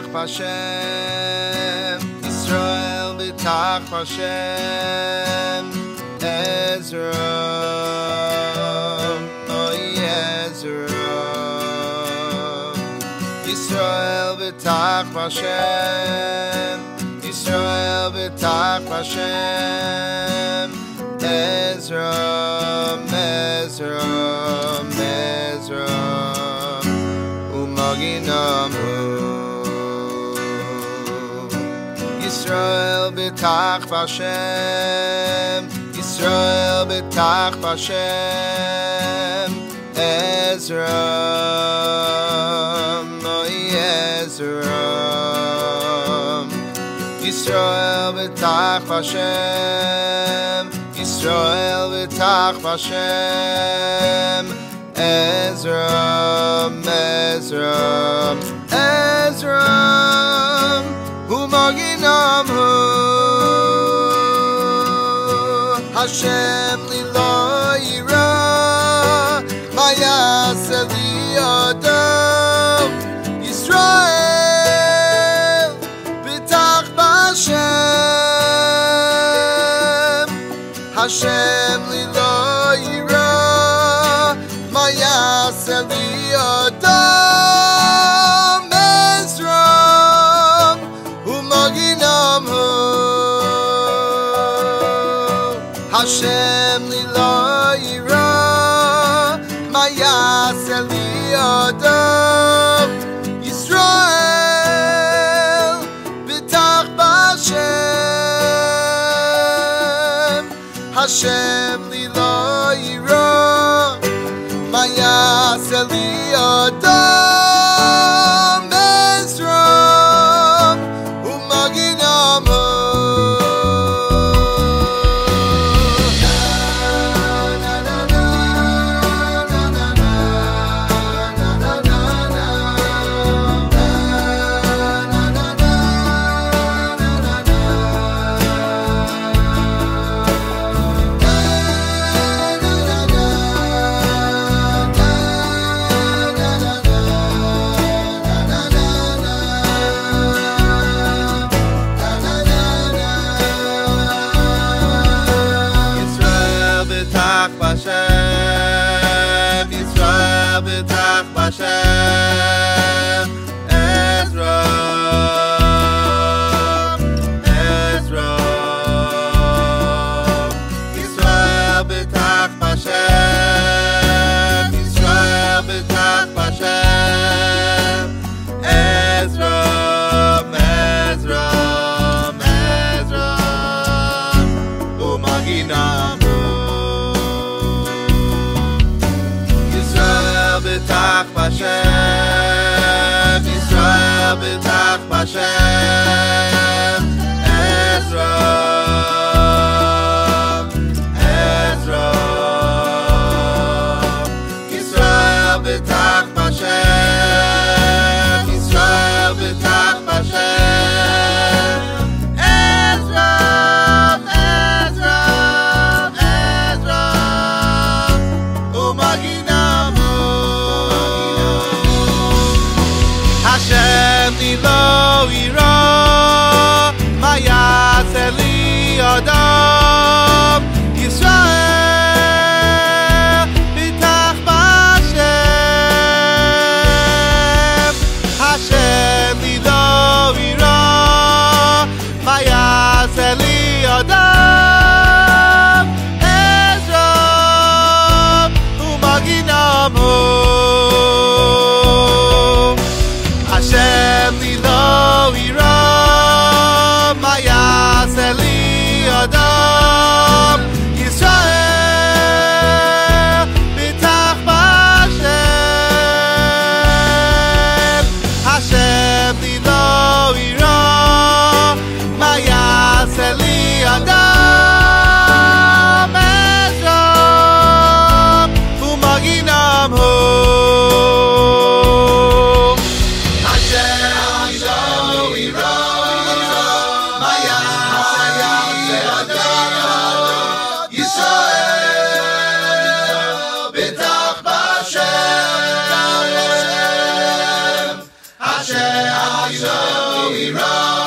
Yisrael b'tach b'Hashem Yisrael b'tach b'Hashem Ezra Oy Ezra. Yisrael b'tach b'Hashem Yisrael b'tach b'Hashem Ezra Ezra Ezra Umaginamu Yisrael b'tach b'Hashem Israel b'tach b'Hashem Ezra Oy Ezra. Yisrael b'tach b'Hashem Yisrael b'tach b'Hashem Ezra Ezra Ezra Umaginam hu Hashem li lo yira Mayaseh li adam Yisrael b'tach b'Hashem Hashem li lo yira Hashem li lo yira Mayaseh li adam Yisrael b'tach b'Hashem. Hashem li lo yira Mayaseh li adam b'tach b'Hashem Ezra. Yisrael b'tach Yisrael b'tach betach pashe Israel betach pashe b'tach b'Hashem Hashem